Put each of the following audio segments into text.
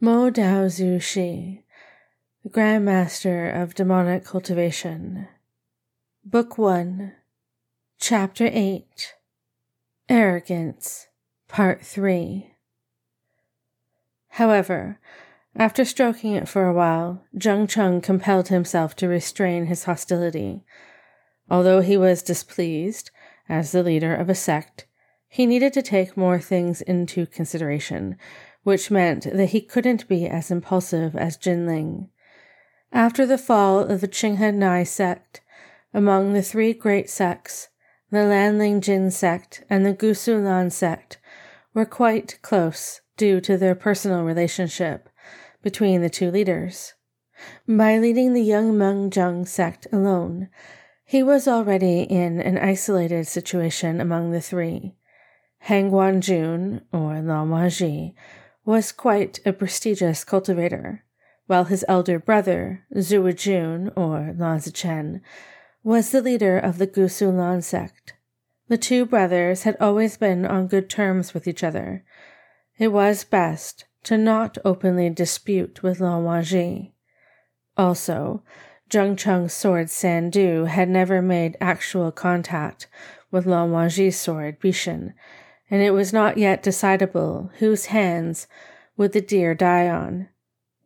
Mo Dao Zhu Shi, the Grand Master of Demonic Cultivation. Book 1, Chapter 8 Arrogance, Part 3. However, after stroking it for a while, Jiang Cheng compelled himself to restrain his hostility. Although he was displeased, as the leader of a sect, he needed to take more things into consideration which meant that he couldn't be as impulsive as Jinling. After the fall of the Qinghe Nie sect, among the three great sects, the Lanling Jin sect and the Gusu Lan sect were quite close due to their personal relationship between the two leaders. By leading the Yunmeng Jiang sect alone, he was already in an isolated situation among the three. Han Guangjun, or Lan Wangji, was quite a prestigious cultivator, while his elder brother, Zewu-jun, or Lan Xichen, was the leader of the Gusu Lan sect. The two brothers had always been on good terms with each other. It was best to not openly dispute with Lan Wangji. Also, Jiang Cheng's sword Sandu had never made actual contact with Lan Wangji's sword Bichen, and it was not yet decidable whose hands would the deer die on.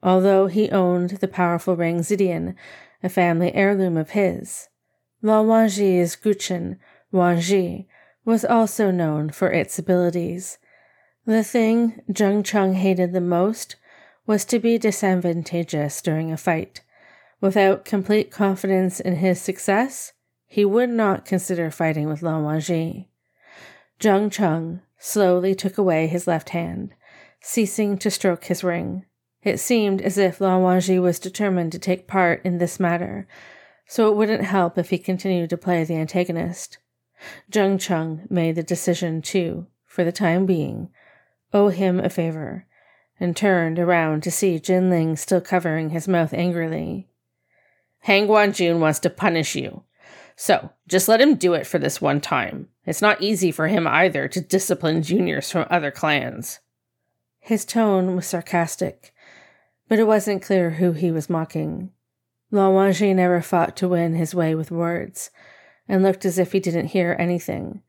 Although he owned the powerful ring Zidian, a family heirloom of his, Lan Wangji's Guqin, Wangji, was also known for its abilities. The thing Jiang Cheng hated the most was to be disadvantageous during a fight. Without complete confidence in his success, he would not consider fighting with Lan Wangji. Jiang Cheng slowly took away his left hand, ceasing to stroke his ring. It seemed as if Lan Wangji was determined to take part in this matter, so it wouldn't help if he continued to play the antagonist. Jiang Cheng made the decision to, for the time being, owe him a favor, and turned around to see Jin Ling still covering his mouth angrily. Han Guangjun wants to punish you. So, just let him do it for this one time. It's not easy for him either to discipline juniors from other clans. His tone was sarcastic, but it wasn't clear who he was mocking. Lan Wangji never fought to win his way with words, and looked as if he didn't hear anything.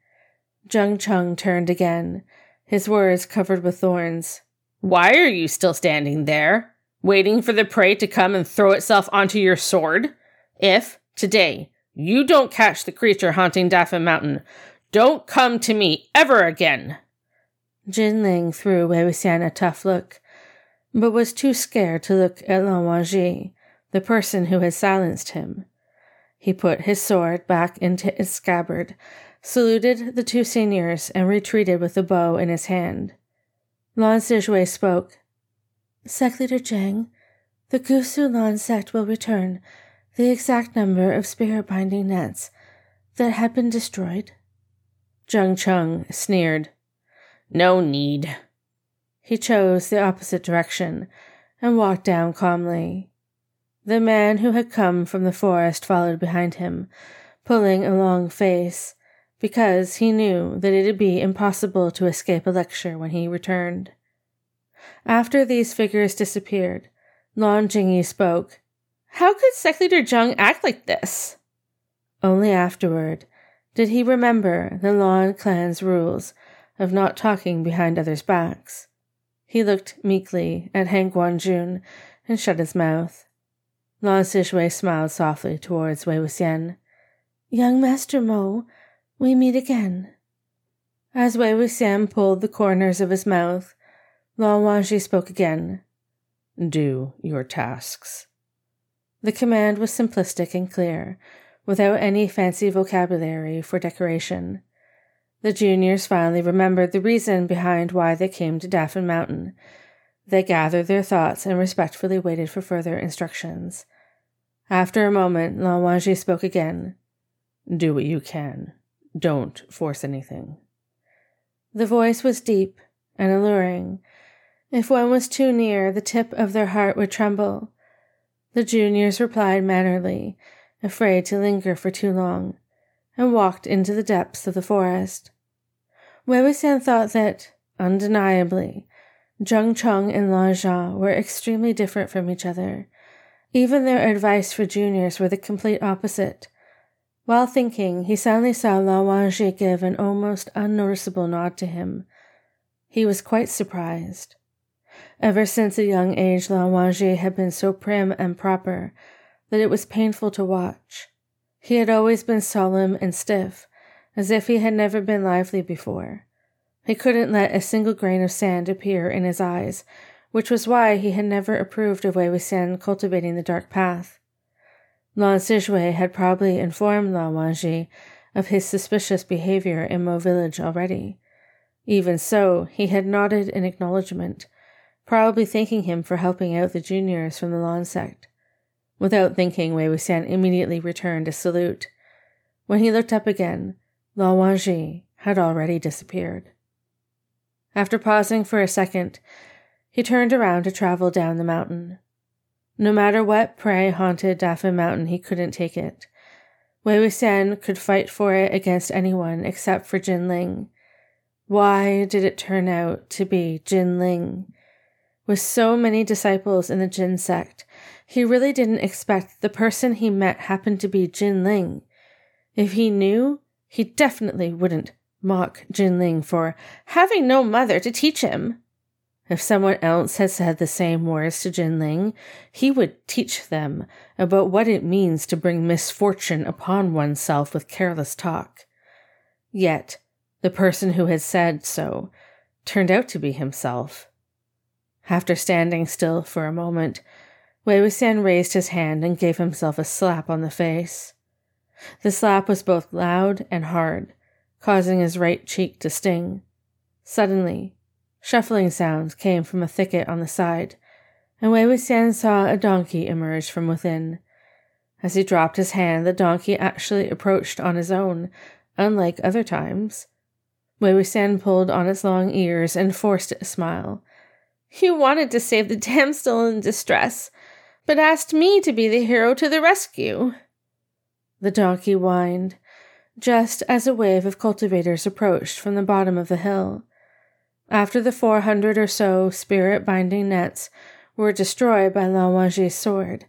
Jiang Cheng turned again, his words covered with thorns. Why are you still standing there, waiting for the prey to come and throw itself onto your sword? If, today, you don't catch the creature haunting Dafan Mountain. Don't come to me ever again. Jinling threw Wei Wuxian a tough look, but was too scared to look at Lan Wangji, the person who had silenced him. He put his sword back into its scabbard, saluted the two seniors, and retreated with the bow in his hand. Lan Sizhui spoke. Sect Leader Jiang, the Gusu Lan sect will return the exact number of spirit binding nets that had been destroyed? Jiang Cheng sneered. No need. He chose the opposite direction and walked down calmly. The man who had come from the forest followed behind him, pulling a long face, because he knew that it'd be impossible to escape a lecture when he returned. After these figures disappeared, Lan Jingyi spoke how could Sect Leader Jiang act like this? Only afterward did he remember the Lan clan's rules of not talking behind others' backs. He looked meekly at Han Guangjun and shut his mouth. Lan Sizhui smiled softly towards Wei Wuxian. Young Master Mo, we meet again. As Wei Wuxian pulled the corners of his mouth, Lan Wangji spoke again. Do your tasks. The command was simplistic and clear, without any fancy vocabulary for decoration. The juniors finally remembered the reason behind why they came to Dafan Mountain. They gathered their thoughts and respectfully waited for further instructions. After a moment, Lan Wangji spoke again. Do what you can. Don't force anything. The voice was deep and alluring. If one was too near, the tip of their heart would tremble. The juniors replied mannerly, afraid to linger for too long, and walked into the depths of the forest. Wei Wuxian thought that, undeniably, Jiang Cheng and Lan Zhan were extremely different from each other. Even their advice for juniors were the complete opposite. While thinking, he suddenly saw Lan Wangji give an almost unnoticeable nod to him. He was quite surprised. Ever since a young age, Lan Wangji had been so prim and proper that it was painful to watch. He had always been solemn and stiff, as if he had never been lively before. He couldn't let a single grain of sand appear in his eyes, which was why he had never approved of Wei Wuxian cultivating the dark path. Lan Sizhui had probably informed Lan Wangji of his suspicious behavior in Mo village already. Even so, he had nodded in acknowledgement, probably thanking him for helping out the juniors from the Lan sect. Without thinking, Wei Wuxian immediately returned a salute. When he looked up again, Lan Wangji had already disappeared. After pausing for a second, he turned around to travel down the mountain. No matter what prey haunted Dafan Mountain, he couldn't take it. Wei Wuxian could fight for it against anyone except for Jin Ling. Why did it turn out to be Jin Ling? With so many disciples in the Jin sect, he really didn't expect the person he met happened to be Jin Ling. If he knew, he definitely wouldn't mock Jin Ling for having no mother to teach him. If someone else had said the same words to Jin Ling, he would teach them about what it means to bring misfortune upon oneself with careless talk. Yet, the person who had said so turned out to be himself. After standing still for a moment, Wei Wuxian raised his hand and gave himself a slap on the face. The slap was both loud and hard, causing his right cheek to sting. Suddenly, shuffling sounds came from a thicket on the side, and Wei Wuxian saw a donkey emerge from within. As he dropped his hand, the donkey actually approached on his own, unlike other times. Wei Wuxian pulled on its long ears and forced a smile. You wanted to save the damsel in distress, but asked me to be the hero to the rescue. The donkey whined, just as a wave of cultivators approached from the bottom of the hill. After the four hundred or so spirit binding nets were destroyed by Lan Wangji's sword,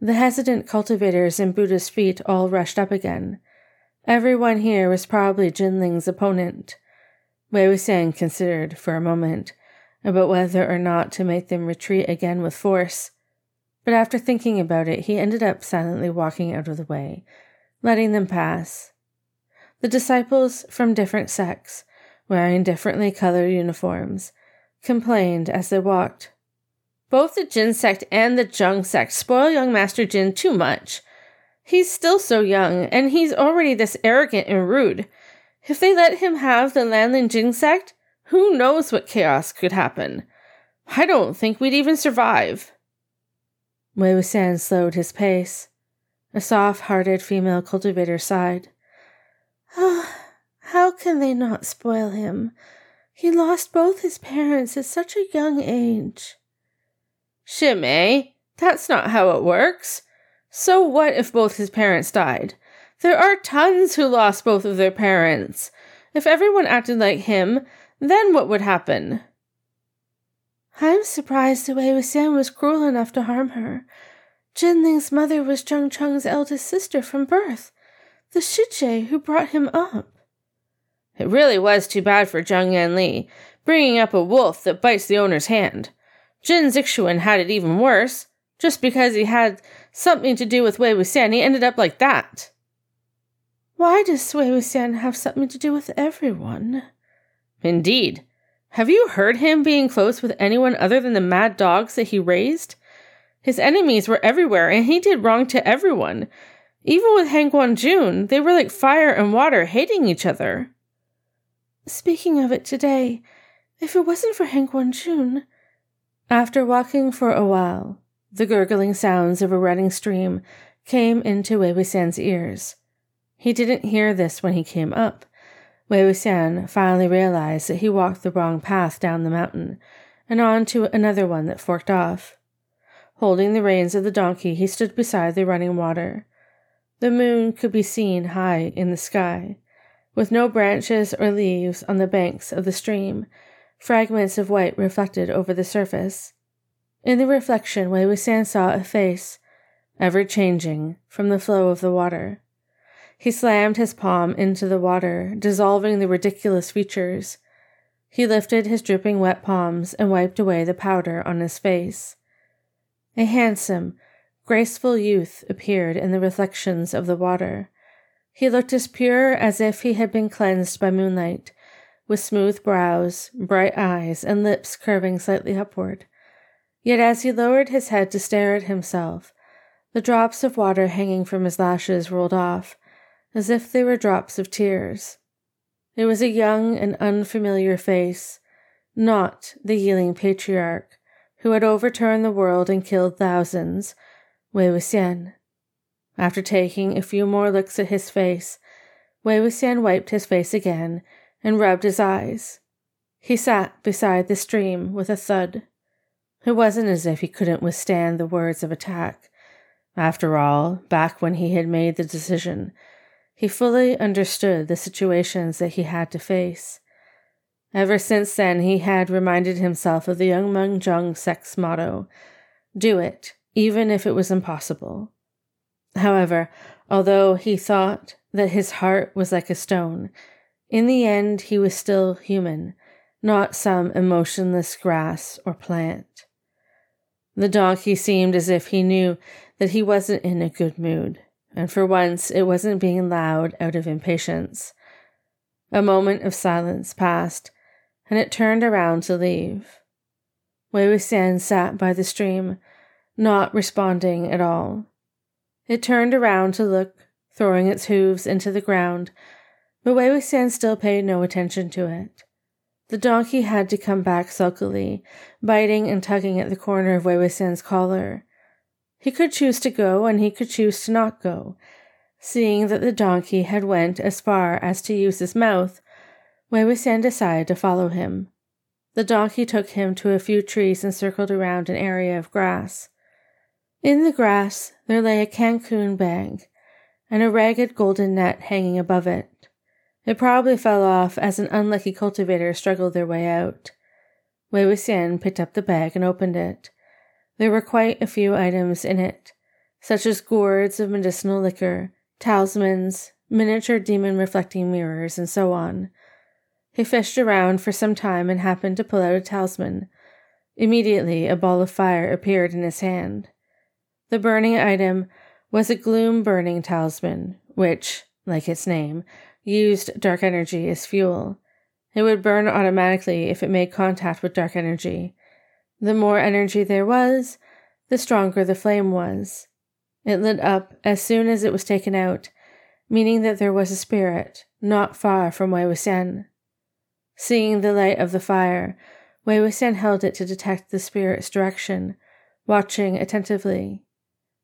the hesitant cultivators in Buddha's feet all rushed up again. Everyone here was probably Jinling's opponent. Wei Wuxian considered for a moment about whether or not to make them retreat again with force, but after thinking about it, he ended up silently walking out of the way, letting them pass the disciples from different sects, wearing differently colored uniforms, complained as they walked. Both the Jin sect and the Jiang sect spoil young Master Jin too much. He's still so young, and he's already this arrogant and rude. If they let him have the Lanling Jin sect, who knows what chaos could happen? I don't think we'd even survive. Wei Wuxian slowed his pace. A soft hearted female cultivator sighed. Oh, how can they not spoil him? He lost both his parents at such a young age. Shimei, that's not how it works. So what if both his parents died? There are tons who lost both of their parents. If everyone acted like him, then what would happen? I'm surprised the Wei Wuxian was cruel enough to harm her. Jinling's mother was Jiang Cheng's eldest sister from birth the Shijie who brought him up. It really was too bad for Jiang Yanli, bringing up a wolf that bites the owner's hand. Jin Zixuan had it even worse. Just because he had something to do with Wei Wuxian, he ended up like that. Why does Wei Wuxian have something to do with everyone? Indeed. Have you heard him being close with anyone other than the mad dogs that he raised? His enemies were everywhere, and he did wrong to everyone. Even with Han Guangjun, they were like fire and water hating each other. Speaking of it today, if it wasn't for Han Guangjun. After walking for a while, the gurgling sounds of a running stream came into Wei Wuxian's ears. He didn't hear this when he came up. Wei Wuxian finally realized that he walked the wrong path down the mountain and on to another one that forked off. Holding the reins of the donkey, he stood beside the running water. The moon could be seen high in the sky, with no branches or leaves on the banks of the stream, fragments of white reflected over the surface. In the reflection, Wei Wuxian saw a face, ever changing, from the flow of the water. He slammed his palm into the water, dissolving the ridiculous features. He lifted his dripping wet palms and wiped away the powder on his face. A handsome, graceful youth appeared in the reflections of the water. He looked as pure as if he had been cleansed by moonlight, with smooth brows, bright eyes, and lips curving slightly upward. Yet as he lowered his head to stare at himself, the drops of water hanging from his lashes rolled off, as if they were drops of tears. It was a young and unfamiliar face, not the Yiling patriarch, who had overturned the world and killed thousands, Wei Wuxian. After taking a few more looks at his face, Wei Wuxian wiped his face again and rubbed his eyes. He sat beside the stream with a thud. It wasn't as if he couldn't withstand the words of attack. After all, back when he had made the decision, he fully understood the situations that he had to face. Ever since then, he had reminded himself of the Yunmeng Jiang sect's motto do it, even if it was impossible. However, although he thought that his heart was like a stone, in the end he was still human, not some emotionless grass or plant. The donkey seemed as if he knew that he wasn't in a good mood, and for once it wasn't being loud out of impatience. A moment of silence passed, and it turned around to leave. Wei Wuxian sat by the stream, not responding at all. It turned around to look, throwing its hooves into the ground, but Wei Wuxian still paid no attention to it. The donkey had to come back sulkily, biting and tugging at the corner of Wei Wuxian's collar. He could choose to go and he could choose to not go. Seeing that the donkey had went as far as to use his mouth, Wei Wuxian decided to follow him. The donkey took him to a few trees and circled around an area of grass. In the grass there lay a Qiankun bag and a ragged golden net hanging above it. It probably fell off as an unlucky cultivator struggled their way out. Wei Wuxian picked up the bag and opened it. There were quite a few items in it, such as gourds of medicinal liquor, talismans, miniature demon reflecting mirrors, and so on. He fished around for some time and happened to pull out a talisman. Immediately, a ball of fire appeared in his hand. The burning item was a gloom burning talisman, which, like its name, used dark energy as fuel. It would burn automatically if it made contact with dark energy. The more energy there was, the stronger the flame was. It lit up as soon as it was taken out, meaning that there was a spirit not far from Wei Wuxian. Seeing the light of the fire, Wei Wuxian held it to detect the spirit's direction, watching attentively.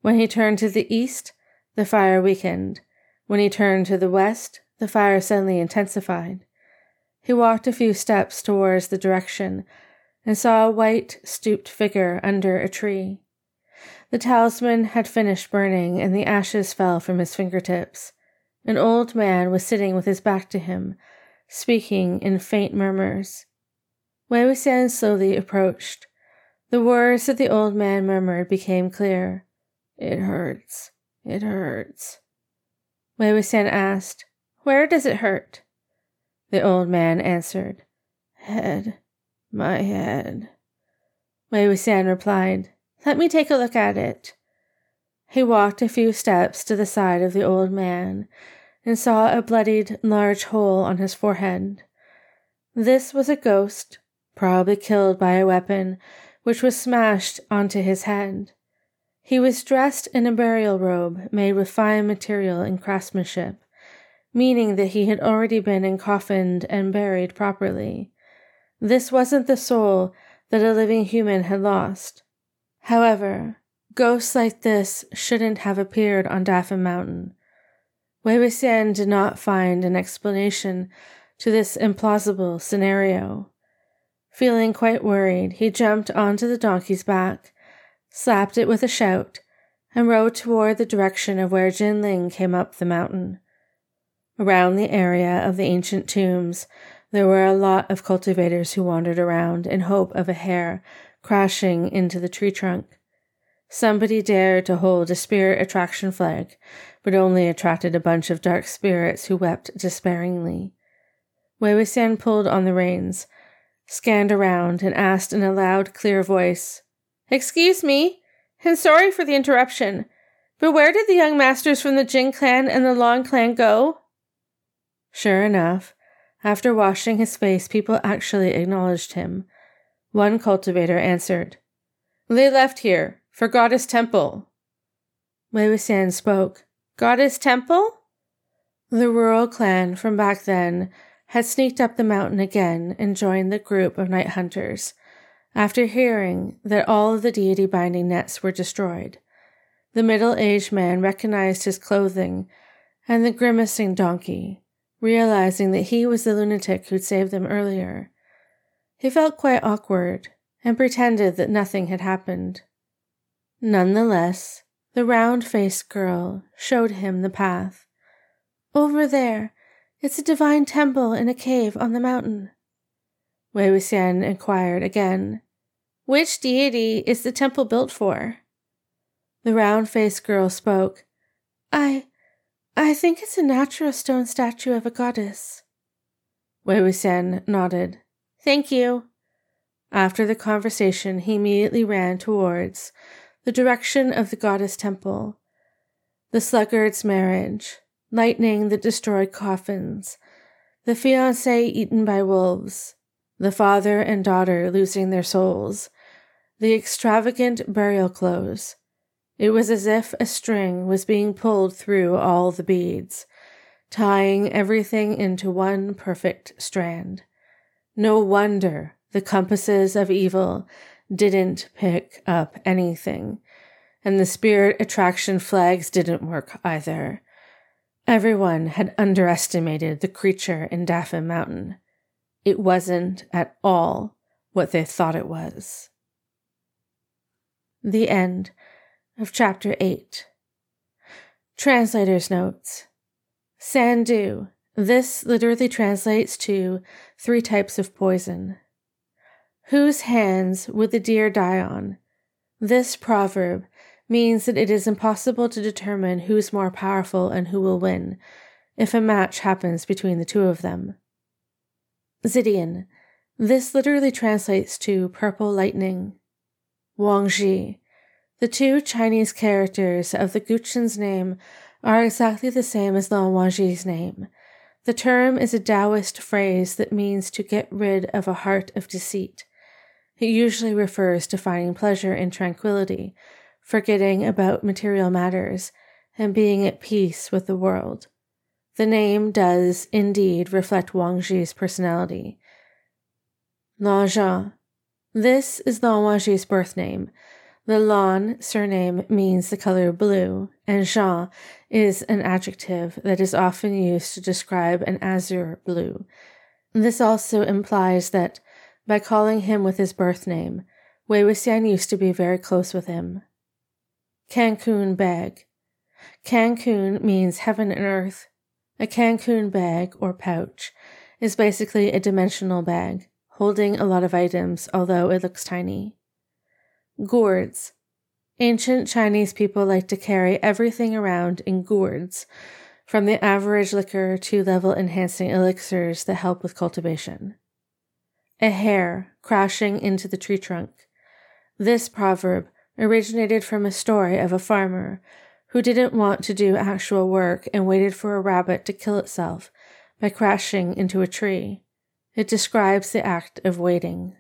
When he turned to the east, the fire weakened. When he turned to the west, the fire suddenly intensified. He walked a few steps towards the direction and saw a white, stooped figure under a tree. The talisman had finished burning and the ashes fell from his fingertips. An old man was sitting with his back to him, speaking in faint murmurs. Wei Wuxian slowly approached. The words that the old man murmured became clear. It hurts. It hurts. Wei Wuxian asked, Where does it hurt? The old man answered, Head. My head. Wei Wuxian replied, Let me take a look at it. He walked a few steps to the side of the old man and saw a bloodied large hole on his forehead. This was a ghost, probably killed by a weapon, which was smashed onto his head. He was dressed in a burial robe made with fine material and craftsmanship, meaning that he had already been encoffined and buried properly. This wasn't the soul that a living human had lost. However, ghosts like this shouldn't have appeared on Dafan Mountain. Wei Wuxian did not find an explanation to this implausible scenario. Feeling quite worried, he jumped onto the donkey's back slapped it with a shout, and rode toward the direction of where Jin Ling came up the mountain. Around the area of the ancient tombs, There were a lot of cultivators who wandered around in hope of a hare crashing into the tree trunk. Somebody dared to hold a spirit attraction flag, but only attracted a bunch of dark spirits who wept despairingly. Wei Wuxian pulled on the reins, scanned around, and asked in a loud, clear voice, Excuse me, and sorry for the interruption, but where did the young masters from the Jin clan and the Long clan go? Sure enough, after washing his face, people actually acknowledged him. One cultivator answered, They left here, for Goddess Temple. Wei Wuxian spoke, Goddess Temple? The rural clan from back then had sneaked up the mountain again and joined the group of night hunters, after hearing that all of the deity binding nets were destroyed. The middle aged man recognized his clothing and the grimacing donkey, realizing that he was the lunatic who'd saved them earlier. He felt quite awkward and pretended that nothing had happened. Nonetheless, the round faced girl showed him the path. Over there, it's a divine temple in a cave on the mountain. Wei Wuxian inquired again. Which deity is the temple built for? The round faced girl spoke. I. I think it's a natural stone statue of a goddess. Wei Wuxian nodded. Thank you. After the conversation, he immediately ran towards the direction of the goddess temple, the sluggard's marriage, lightning that destroyed coffins, the fiancé eaten by wolves, the father and daughter losing their souls, the extravagant burial clothes. It was as if a string was being pulled through all the beads, tying everything into one perfect strand. No wonder the compasses of evil didn't pick up anything, and the spirit attraction flags didn't work either. Everyone had underestimated the creature in Dafan Mountain. It wasn't at all what they thought it was. The end of chapter 8. Translator's notes. Sandu. This literally translates to three types of poison. Whose hands would the deer die on? This proverb means that it is impossible to determine who's more powerful and who will win if a match happens between the two of them. Zidian. This literally translates to purple lightning. Wangji. The two Chinese characters of the Guqin's name are exactly the same as Lan Wangji's name. The term is a Taoist phrase that means to get rid of a heart of deceit. It usually refers to finding pleasure in tranquility, forgetting about material matters, and being at peace with the world. The name does indeed reflect Wangji's personality. Lan Zhan. This is Lan Wangji's birth name. The Lan surname means the color blue, and Zhan is an adjective that is often used to describe an azure blue. This also implies that by calling him with his birth name. Wei Wuxian used to be very close with him. Qiankun bag. Qiankun means heaven and earth. A Qiankun bag or pouch is basically a dimensional bag holding a lot of items, although it looks tiny. Gourds. Ancient Chinese people like to carry everything around in gourds, from the average liquor to level enhancing elixirs that help with cultivation a hare crashing into the tree trunk. This proverb originated from a story of a farmer who didn't want to do actual work and waited for a rabbit to kill itself by crashing into a tree. It describes the act of waiting.